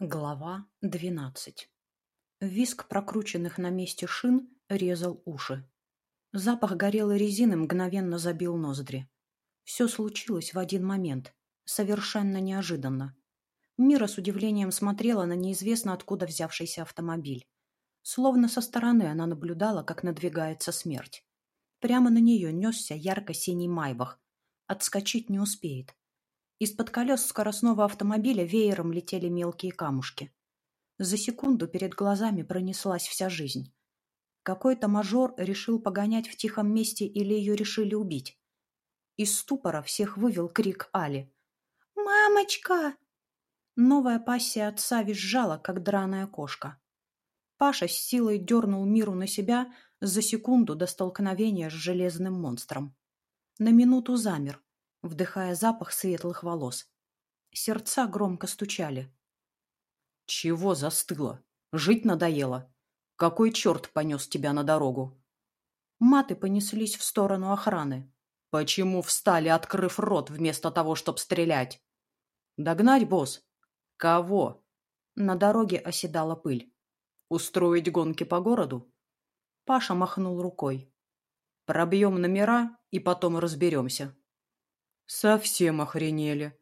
Глава двенадцать. Виск прокрученных на месте шин резал уши. Запах горелой резины мгновенно забил ноздри. Все случилось в один момент, совершенно неожиданно. Мира с удивлением смотрела на неизвестно откуда взявшийся автомобиль. Словно со стороны она наблюдала, как надвигается смерть. Прямо на нее несся ярко-синий майбах. Отскочить не успеет. Из-под колес скоростного автомобиля веером летели мелкие камушки. За секунду перед глазами пронеслась вся жизнь. Какой-то мажор решил погонять в тихом месте или ее решили убить. Из ступора всех вывел крик Али. «Мамочка!» Новая пассия отца визжала, как драная кошка. Паша с силой дернул миру на себя за секунду до столкновения с железным монстром. На минуту замер, вдыхая запах светлых волос. Сердца громко стучали. «Чего застыло? Жить надоело? Какой черт понес тебя на дорогу?» Маты понеслись в сторону охраны. «Почему встали, открыв рот, вместо того, чтобы стрелять?» «Догнать, босс?» «Кого?» На дороге оседала пыль. «Устроить гонки по городу?» Паша махнул рукой. «Пробьем номера и потом разберемся». Совсем охренели.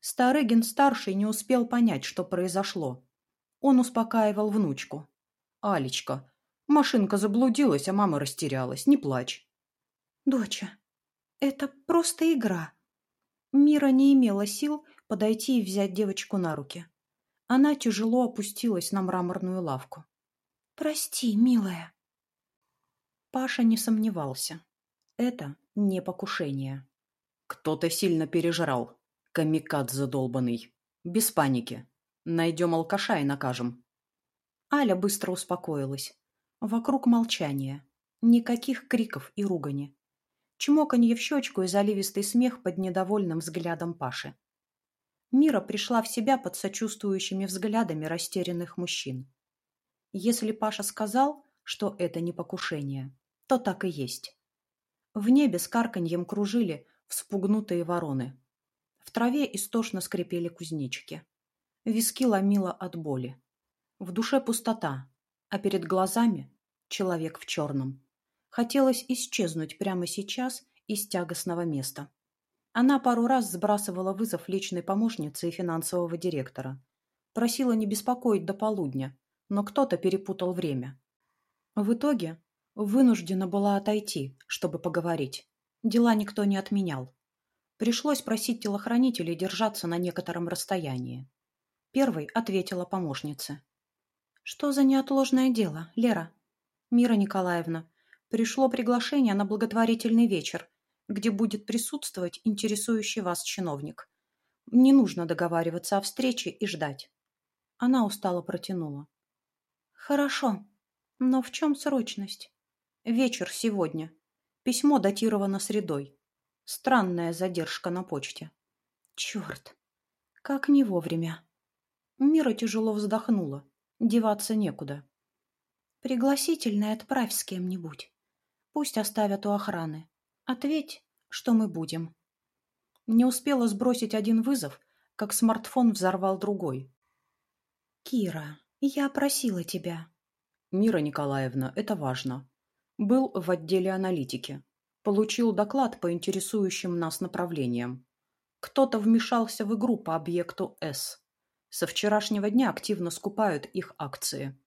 Старыгин-старший не успел понять, что произошло. Он успокаивал внучку. «Алечка, машинка заблудилась, а мама растерялась. Не плачь». «Доча, это просто игра». Мира не имела сил подойти и взять девочку на руки. Она тяжело опустилась на мраморную лавку. «Прости, милая». Паша не сомневался. Это не покушение. Кто-то сильно пережрал. Камикад задолбанный. Без паники. Найдем алкаша и накажем. Аля быстро успокоилась. Вокруг молчание. Никаких криков и ругани. Чмоканье в щечку и заливистый смех под недовольным взглядом Паши. Мира пришла в себя под сочувствующими взглядами растерянных мужчин. Если Паша сказал, что это не покушение, то так и есть. В небе с карканьем кружили вспугнутые вороны. В траве истошно скрипели кузнечики. Виски ломило от боли. В душе пустота, а перед глазами человек в черном. Хотелось исчезнуть прямо сейчас из тягостного места. Она пару раз сбрасывала вызов личной помощницы и финансового директора. Просила не беспокоить до полудня, но кто-то перепутал время. В итоге вынуждена была отойти, чтобы поговорить. Дела никто не отменял. Пришлось просить телохранителей держаться на некотором расстоянии. Первой ответила помощница. «Что за неотложное дело, Лера?» «Мира Николаевна, пришло приглашение на благотворительный вечер, где будет присутствовать интересующий вас чиновник. Не нужно договариваться о встрече и ждать». Она устало протянула. «Хорошо, но в чем срочность?» «Вечер сегодня. Письмо датировано средой. Странная задержка на почте. Черт, как не вовремя. Мира тяжело вздохнула. Деваться некуда. Пригласительное отправь с кем-нибудь. Пусть оставят у охраны. Ответь, что мы будем. Не успела сбросить один вызов, как смартфон взорвал другой. «Кира, я просила тебя». «Мира Николаевна, это важно. Был в отделе аналитики. Получил доклад по интересующим нас направлениям. Кто-то вмешался в игру по объекту С. Со вчерашнего дня активно скупают их акции.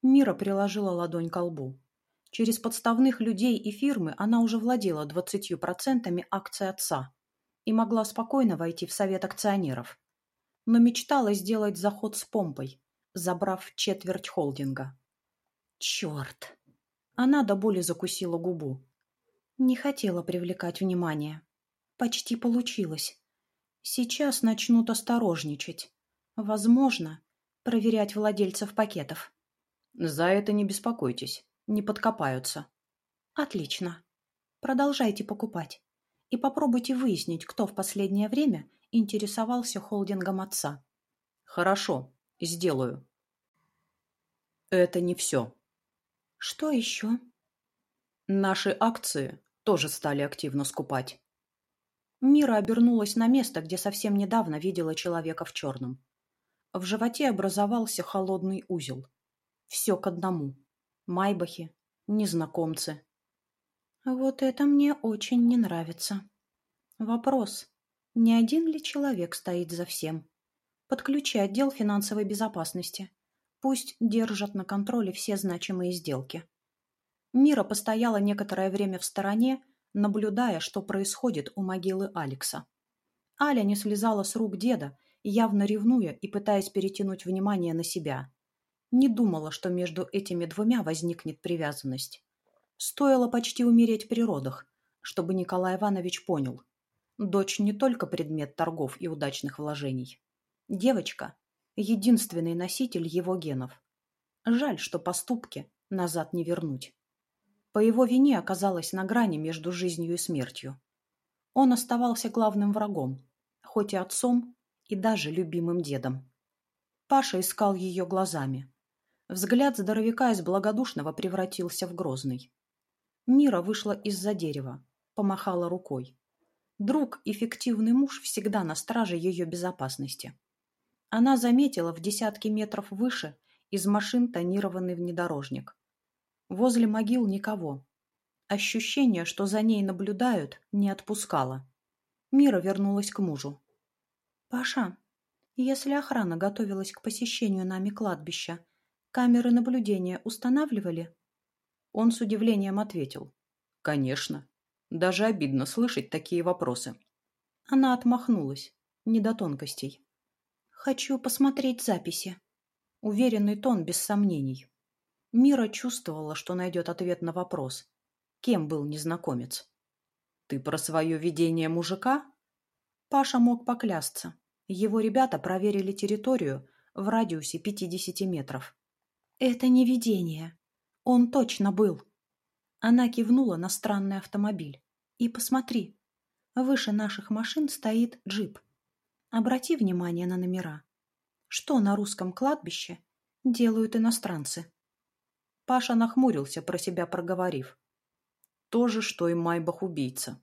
Мира приложила ладонь к лбу. Через подставных людей и фирмы она уже владела 20% акций отца и могла спокойно войти в совет акционеров. Но мечтала сделать заход с помпой, забрав четверть холдинга. Черт! Она до боли закусила губу. Не хотела привлекать внимание. Почти получилось. Сейчас начнут осторожничать. Возможно, проверять владельцев пакетов. За это не беспокойтесь. Не подкопаются. Отлично. Продолжайте покупать. И попробуйте выяснить, кто в последнее время интересовался холдингом отца. Хорошо, сделаю. Это не все. Что еще? Наши акции тоже стали активно скупать. Мира обернулась на место, где совсем недавно видела человека в черном. В животе образовался холодный узел. Все к одному. Майбахи, незнакомцы. Вот это мне очень не нравится. Вопрос, не один ли человек стоит за всем? Подключи отдел финансовой безопасности. Пусть держат на контроле все значимые сделки. Мира постояла некоторое время в стороне, наблюдая, что происходит у могилы Алекса. Аля не слезала с рук деда, явно ревнуя и пытаясь перетянуть внимание на себя. Не думала, что между этими двумя возникнет привязанность. Стоило почти умереть при родах, чтобы Николай Иванович понял. Дочь не только предмет торгов и удачных вложений. Девочка – единственный носитель его генов. Жаль, что поступки назад не вернуть. По его вине оказалась на грани между жизнью и смертью. Он оставался главным врагом, хоть и отцом, и даже любимым дедом. Паша искал ее глазами. Взгляд здоровяка из благодушного превратился в грозный. Мира вышла из-за дерева, помахала рукой. Друг и фиктивный муж всегда на страже ее безопасности. Она заметила в десятки метров выше из машин тонированный внедорожник. Возле могил никого. Ощущение, что за ней наблюдают, не отпускало. Мира вернулась к мужу. «Паша, если охрана готовилась к посещению нами кладбища, камеры наблюдения устанавливали?» Он с удивлением ответил. «Конечно. Даже обидно слышать такие вопросы». Она отмахнулась. Не до тонкостей. «Хочу посмотреть записи». Уверенный тон, без сомнений. Мира чувствовала, что найдет ответ на вопрос. Кем был незнакомец? «Ты про свое видение мужика?» Паша мог поклясться. Его ребята проверили территорию в радиусе 50 метров. «Это не видение. Он точно был. Она кивнула на странный автомобиль. И посмотри, выше наших машин стоит джип. Обрати внимание на номера. Что на русском кладбище делают иностранцы? Паша нахмурился, про себя проговорив. То же, что и Майбах-убийца.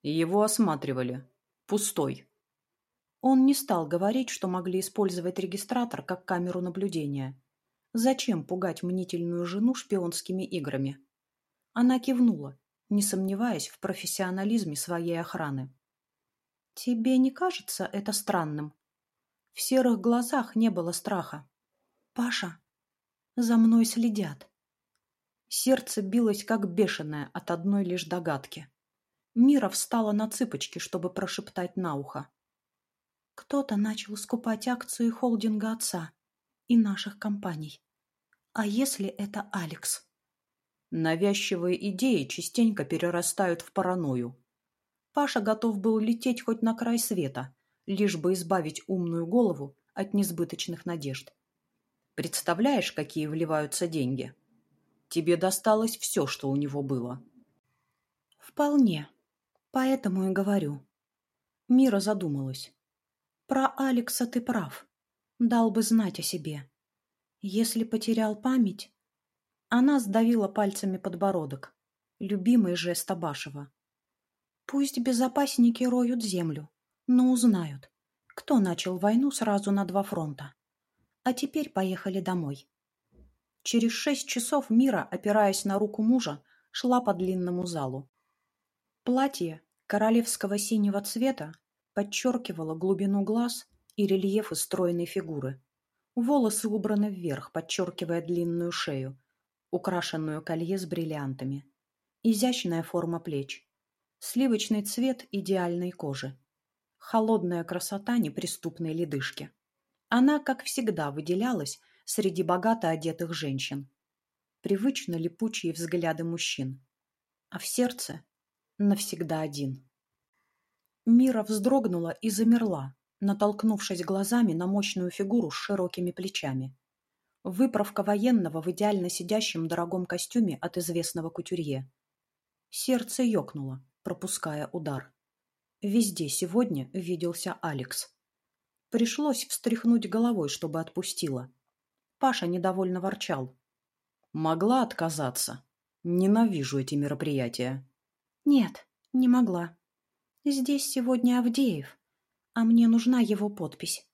Его осматривали. Пустой. Он не стал говорить, что могли использовать регистратор как камеру наблюдения. Зачем пугать мнительную жену шпионскими играми? Она кивнула, не сомневаясь в профессионализме своей охраны. «Тебе не кажется это странным?» В серых глазах не было страха. «Паша, за мной следят». Сердце билось как бешеное от одной лишь догадки. Мира встала на цыпочки, чтобы прошептать на ухо. Кто-то начал скупать акции холдинга отца и наших компаний. А если это Алекс? Навязчивые идеи частенько перерастают в паранойю. Паша готов был лететь хоть на край света, лишь бы избавить умную голову от несбыточных надежд. Представляешь, какие вливаются деньги? Тебе досталось все, что у него было. Вполне. Поэтому и говорю. Мира задумалась. Про Алекса ты прав. Дал бы знать о себе. Если потерял память... Она сдавила пальцами подбородок. Любимый жест Абашева. Пусть безопасники роют землю, но узнают, кто начал войну сразу на два фронта. А теперь поехали домой. Через шесть часов Мира, опираясь на руку мужа, шла по длинному залу. Платье королевского синего цвета подчеркивало глубину глаз и рельефы стройной фигуры. Волосы убраны вверх, подчеркивая длинную шею, украшенную колье с бриллиантами. Изящная форма плеч. Сливочный цвет идеальной кожи. Холодная красота неприступной ледышки. Она, как всегда, выделялась среди богато одетых женщин. Привычно липучие взгляды мужчин. А в сердце навсегда один. Мира вздрогнула и замерла, натолкнувшись глазами на мощную фигуру с широкими плечами. Выправка военного в идеально сидящем дорогом костюме от известного кутюрье. Сердце ёкнуло, пропуская удар. Везде сегодня виделся Алекс. Пришлось встряхнуть головой, чтобы отпустила. Паша недовольно ворчал. «Могла отказаться. Ненавижу эти мероприятия». «Нет, не могла. Здесь сегодня Авдеев а мне нужна его подпись.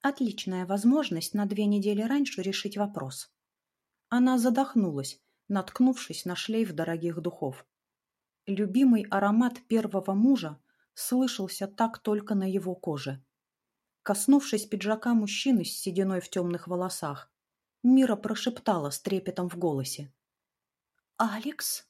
Отличная возможность на две недели раньше решить вопрос. Она задохнулась, наткнувшись на шлейф дорогих духов. Любимый аромат первого мужа слышался так только на его коже. Коснувшись пиджака мужчины с сединой в темных волосах, Мира прошептала с трепетом в голосе. «Алекс?»